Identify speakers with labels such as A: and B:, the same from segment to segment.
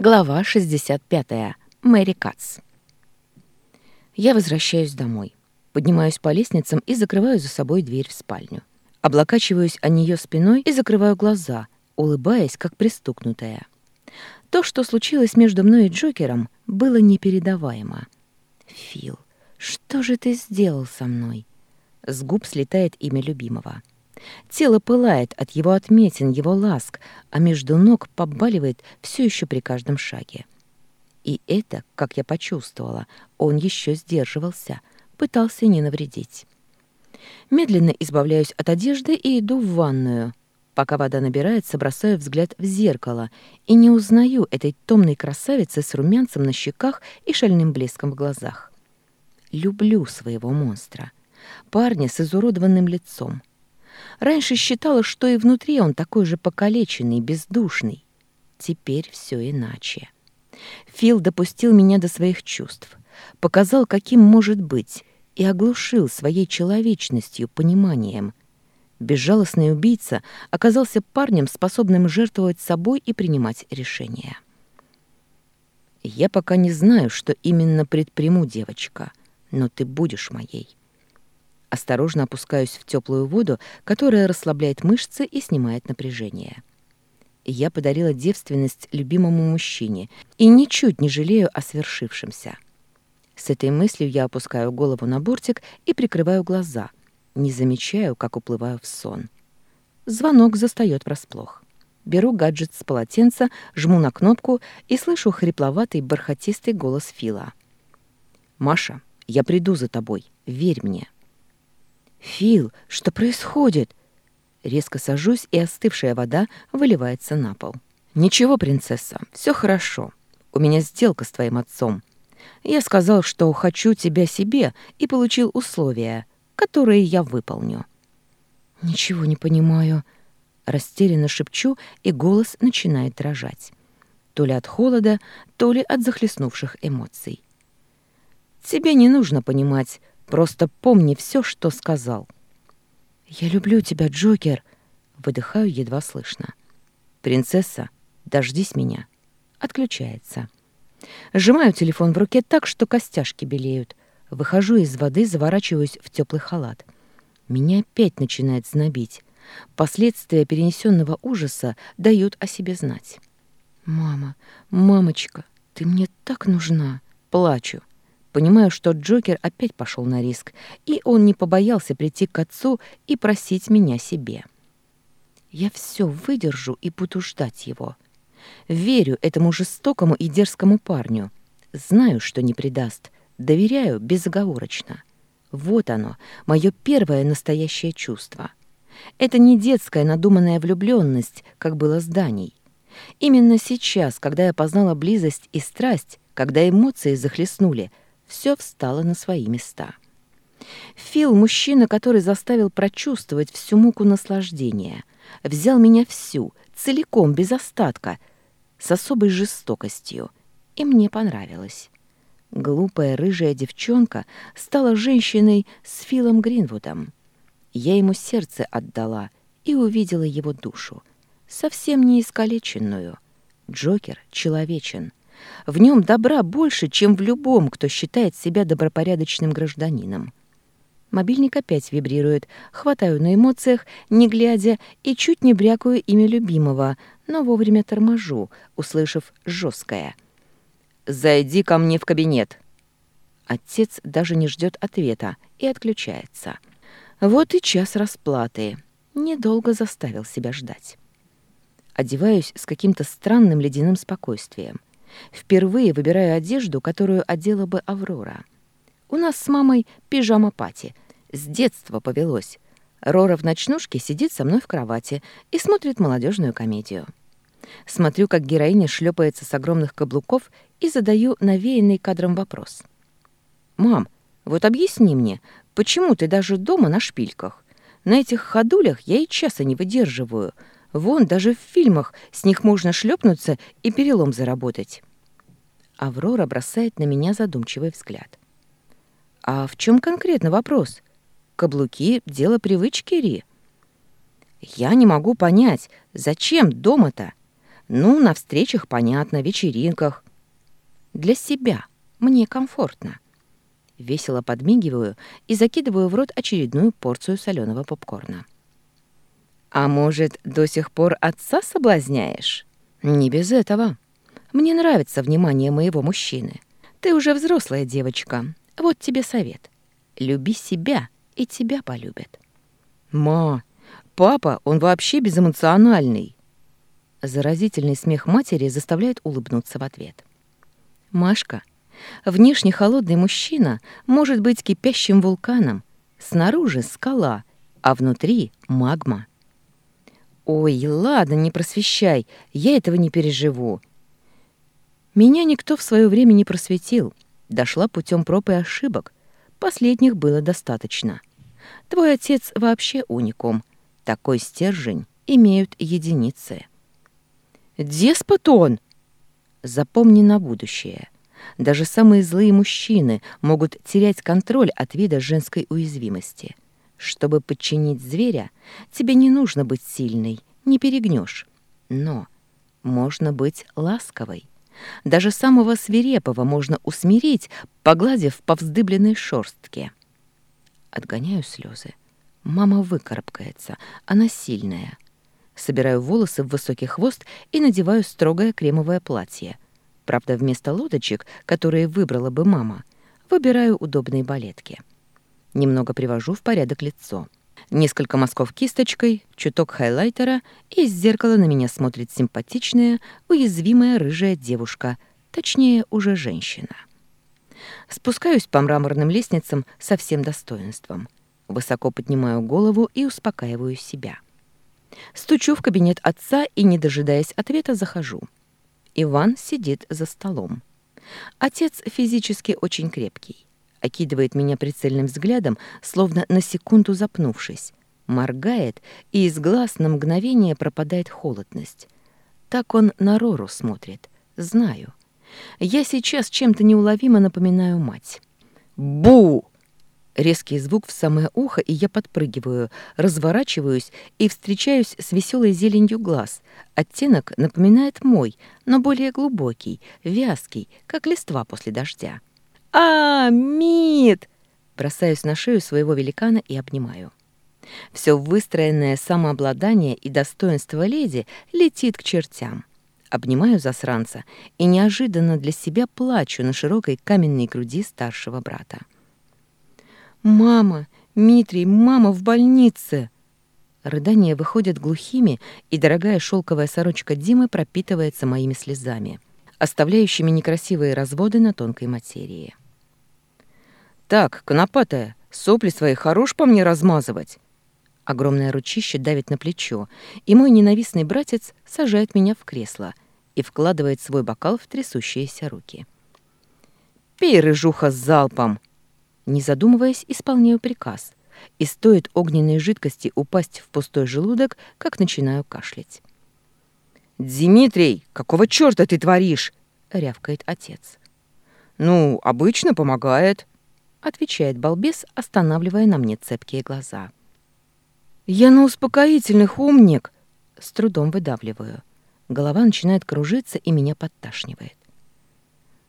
A: Глава 65. Мэри Кац. Я возвращаюсь домой. Поднимаюсь по лестницам и закрываю за собой дверь в спальню. Облокачиваюсь о нее спиной и закрываю глаза, улыбаясь, как пристукнутая. То, что случилось между мной и Джокером, было непередаваемо. «Фил, что же ты сделал со мной?» С губ слетает имя любимого. Тело пылает от его отметин, его ласк, а между ног побаливает все еще при каждом шаге. И это, как я почувствовала, он еще сдерживался, пытался не навредить. Медленно избавляюсь от одежды и иду в ванную. Пока вода набирается, бросаю взгляд в зеркало и не узнаю этой томной красавицы с румянцем на щеках и шальным блеском в глазах. Люблю своего монстра. Парня с изуродованным лицом, Раньше считала, что и внутри он такой же покалеченный, бездушный. Теперь все иначе. Фил допустил меня до своих чувств, показал, каким может быть, и оглушил своей человечностью, пониманием. Безжалостный убийца оказался парнем, способным жертвовать собой и принимать решения. «Я пока не знаю, что именно предприму, девочка, но ты будешь моей. Осторожно опускаюсь в теплую воду, которая расслабляет мышцы и снимает напряжение. Я подарила девственность любимому мужчине и ничуть не жалею о свершившемся. С этой мыслью я опускаю голову на бортик и прикрываю глаза, не замечаю, как уплываю в сон. Звонок застаёт врасплох. Беру гаджет с полотенца, жму на кнопку и слышу хрипловатый бархатистый голос Фила. «Маша, я приду за тобой, верь мне». «Фил, что происходит?» Резко сажусь, и остывшая вода выливается на пол. «Ничего, принцесса, все хорошо. У меня сделка с твоим отцом. Я сказал, что хочу тебя себе, и получил условия, которые я выполню». «Ничего не понимаю», — растерянно шепчу, и голос начинает дрожать. То ли от холода, то ли от захлестнувших эмоций. «Тебе не нужно понимать. Просто помни все, что сказал». «Я люблю тебя, Джокер!» Выдыхаю едва слышно. «Принцесса, дождись меня!» Отключается. Сжимаю телефон в руке так, что костяшки белеют. Выхожу из воды, заворачиваюсь в теплый халат. Меня опять начинает знобить. Последствия перенесенного ужаса дают о себе знать. «Мама, мамочка, ты мне так нужна!» Плачу понимаю, что Джокер опять пошел на риск, и он не побоялся прийти к отцу и просить меня себе. Я все выдержу и буду ждать его. Верю этому жестокому и дерзкому парню. Знаю, что не предаст. Доверяю безоговорочно. Вот оно, мое первое настоящее чувство. Это не детская надуманная влюбленность, как было с Даней. Именно сейчас, когда я познала близость и страсть, когда эмоции захлестнули — все встало на свои места. Фил, мужчина, который заставил прочувствовать всю муку наслаждения, взял меня всю, целиком, без остатка, с особой жестокостью, и мне понравилось. Глупая рыжая девчонка стала женщиной с Филом Гринвудом. Я ему сердце отдала и увидела его душу, совсем не искалеченную. Джокер человечен, в нем добра больше, чем в любом, кто считает себя добропорядочным гражданином. Мобильник опять вибрирует, хватаю на эмоциях, не глядя, и чуть не брякаю имя любимого, но вовремя торможу, услышав жесткое. «Зайди ко мне в кабинет». Отец даже не ждет ответа и отключается. Вот и час расплаты. Недолго заставил себя ждать. Одеваюсь с каким-то странным ледяным спокойствием. Впервые выбираю одежду, которую одела бы Аврора. У нас с мамой пижама-пати. С детства повелось. Рора в ночнушке сидит со мной в кровати и смотрит молодежную комедию. Смотрю, как героиня шлепается с огромных каблуков и задаю навеянный кадром вопрос. «Мам, вот объясни мне, почему ты даже дома на шпильках? На этих ходулях я и часа не выдерживаю. Вон даже в фильмах с них можно шлепнуться и перелом заработать. Аврора бросает на меня задумчивый взгляд. «А в чем конкретно вопрос? Каблуки — дело привычки, Ри?» «Я не могу понять, зачем дома-то? Ну, на встречах, понятно, вечеринках. Для себя. Мне комфортно». Весело подмигиваю и закидываю в рот очередную порцию соленого попкорна. А может, до сих пор отца соблазняешь? Не без этого. Мне нравится внимание моего мужчины. Ты уже взрослая девочка. Вот тебе совет. Люби себя, и тебя полюбят. Ма, папа, он вообще безэмоциональный. Заразительный смех матери заставляет улыбнуться в ответ. Машка, внешне холодный мужчина может быть кипящим вулканом, снаружи скала, а внутри магма. «Ой, ладно, не просвещай, я этого не переживу». Меня никто в свое время не просветил. Дошла путем проб и ошибок. Последних было достаточно. Твой отец вообще уникум. Такой стержень имеют единицы. «Деспот он!» Запомни на будущее. Даже самые злые мужчины могут терять контроль от вида женской уязвимости — чтобы подчинить зверя, тебе не нужно быть сильной, не перегнешь. Но можно быть ласковой. Даже самого свирепого можно усмирить, погладив по вздыбленной шорстке. Отгоняю слезы. Мама выкарабкается, она сильная. Собираю волосы в высокий хвост и надеваю строгое кремовое платье. Правда, вместо лодочек, которые выбрала бы мама, выбираю удобные балетки. Немного привожу в порядок лицо. Несколько мазков кисточкой, чуток хайлайтера, и из зеркала на меня смотрит симпатичная, уязвимая рыжая девушка, точнее, уже женщина. Спускаюсь по мраморным лестницам со всем достоинством. Высоко поднимаю голову и успокаиваю себя. Стучу в кабинет отца и, не дожидаясь ответа, захожу. Иван сидит за столом. Отец физически очень крепкий окидывает меня прицельным взглядом, словно на секунду запнувшись. Моргает, и из глаз на мгновение пропадает холодность. Так он на Рору смотрит. Знаю. Я сейчас чем-то неуловимо напоминаю мать. «Бу!» Резкий звук в самое ухо, и я подпрыгиваю, разворачиваюсь и встречаюсь с веселой зеленью глаз. Оттенок напоминает мой, но более глубокий, вязкий, как листва после дождя. «Амид!» Бросаюсь на шею своего великана и обнимаю. Все выстроенное самообладание и достоинство леди летит к чертям. Обнимаю засранца и неожиданно для себя плачу на широкой каменной груди старшего брата. «Мама! Митрий, мама в больнице!» Рыдания выходят глухими, и дорогая шелковая сорочка Димы пропитывается моими слезами оставляющими некрасивые разводы на тонкой материи. «Так, конопатая, сопли свои хорош по мне размазывать!» Огромное ручище давит на плечо, и мой ненавистный братец сажает меня в кресло и вкладывает свой бокал в трясущиеся руки. «Пей, рыжуха, с залпом!» Не задумываясь, исполняю приказ. И стоит огненной жидкости упасть в пустой желудок, как начинаю кашлять. «Димитрий, какого черта ты творишь?» — рявкает отец. «Ну, обычно помогает», — отвечает балбес, останавливая на мне цепкие глаза. «Я на успокоительных, умник!» — с трудом выдавливаю. Голова начинает кружиться и меня подташнивает.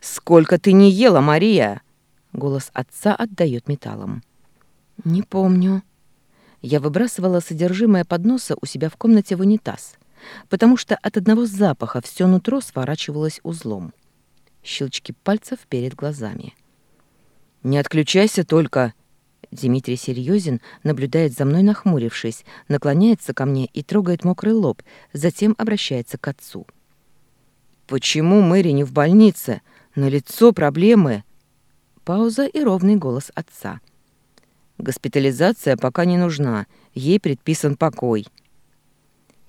A: «Сколько ты не ела, Мария!» — голос отца отдает металлом. «Не помню». Я выбрасывала содержимое подноса у себя в комнате в унитаз потому что от одного запаха все нутро сворачивалось узлом. Щелчки пальцев перед глазами. «Не отключайся только!» Дмитрий серьезен, наблюдает за мной, нахмурившись, наклоняется ко мне и трогает мокрый лоб, затем обращается к отцу. «Почему Мэри не в больнице? На лицо проблемы!» Пауза и ровный голос отца. «Госпитализация пока не нужна, ей предписан покой».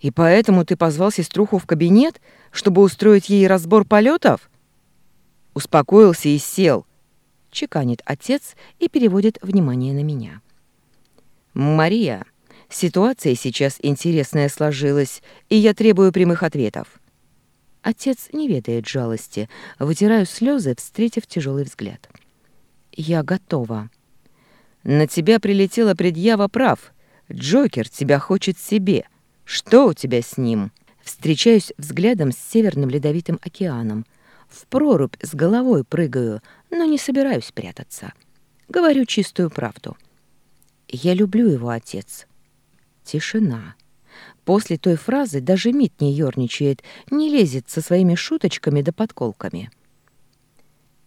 A: И поэтому ты позвал сеструху в кабинет, чтобы устроить ей разбор полетов? Успокоился и сел. Чеканит отец и переводит внимание на меня. Мария, ситуация сейчас интересная сложилась, и я требую прямых ответов. Отец не ведает жалости, вытираю слезы, встретив тяжелый взгляд. Я готова. На тебя прилетела предъява прав. Джокер тебя хочет себе. «Что у тебя с ним?» Встречаюсь взглядом с Северным Ледовитым океаном. В прорубь с головой прыгаю, но не собираюсь прятаться. Говорю чистую правду. «Я люблю его, отец». Тишина. После той фразы даже Мит не ерничает, не лезет со своими шуточками да подколками.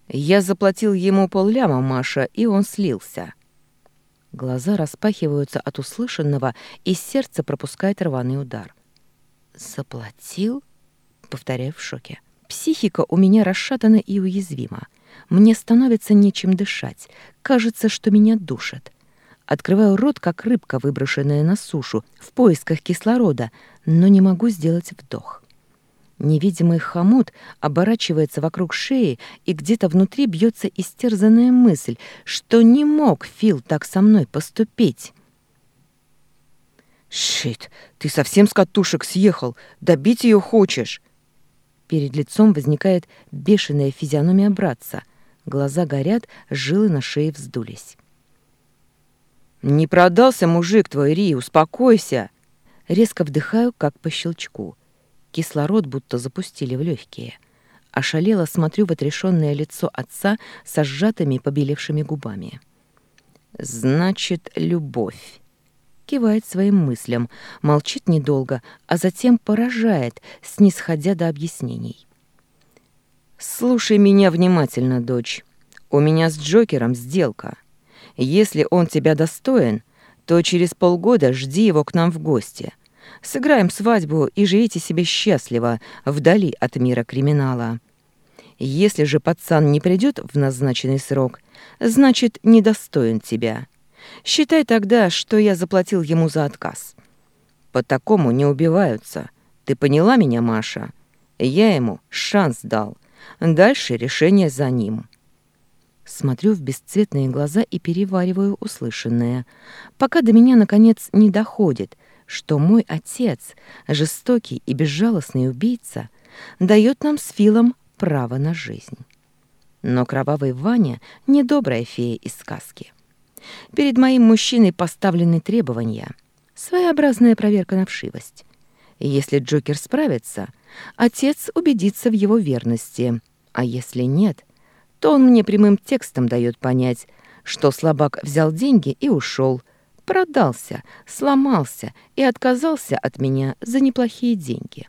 A: «Я заплатил ему полляма, Маша, и он слился. Глаза распахиваются от услышанного, и сердце пропускает рваный удар. «Заплатил?» — повторяю в шоке. «Психика у меня расшатана и уязвима. Мне становится нечем дышать. Кажется, что меня душат. Открываю рот, как рыбка, выброшенная на сушу, в поисках кислорода, но не могу сделать вдох. Невидимый хомут оборачивается вокруг шеи, и где-то внутри бьется истерзанная мысль, что не мог Фил так со мной поступить. «Шит, ты совсем с катушек съехал! Добить ее хочешь!» Перед лицом возникает бешеная физиономия братца. Глаза горят, жилы на шее вздулись. «Не продался мужик твой, Ри, успокойся!» Резко вдыхаю, как по щелчку. Кислород будто запустили в легкие. Ошалело смотрю в отрешенное лицо отца со сжатыми побелевшими губами. «Значит, любовь!» Кивает своим мыслям, молчит недолго, а затем поражает, снисходя до объяснений. «Слушай меня внимательно, дочь. У меня с Джокером сделка. Если он тебя достоин, то через полгода жди его к нам в гости. Сыграем свадьбу и живите себе счастливо, вдали от мира криминала. Если же пацан не придет в назначенный срок, значит, недостоин тебя. Считай тогда, что я заплатил ему за отказ. По такому не убиваются. Ты поняла меня, Маша? Я ему шанс дал. Дальше решение за ним. Смотрю в бесцветные глаза и перевариваю услышанное, пока до меня, наконец, не доходит, что мой отец, жестокий и безжалостный убийца, дает нам с Филом право на жизнь. Но кровавый Ваня — не добрая фея из сказки. Перед моим мужчиной поставлены требования. Своеобразная проверка на вшивость. Если Джокер справится, отец убедится в его верности, а если нет, то он мне прямым текстом дает понять, что слабак взял деньги и ушел — продался, сломался и отказался от меня за неплохие деньги.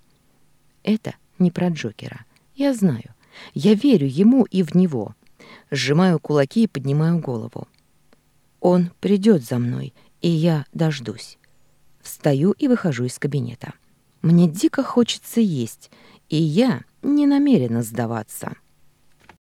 A: Это не про Джокера. Я знаю. Я верю ему и в него. Сжимаю кулаки и поднимаю голову. Он придет за мной, и я дождусь. Встаю и выхожу из кабинета. Мне дико хочется есть, и я не намерена сдаваться.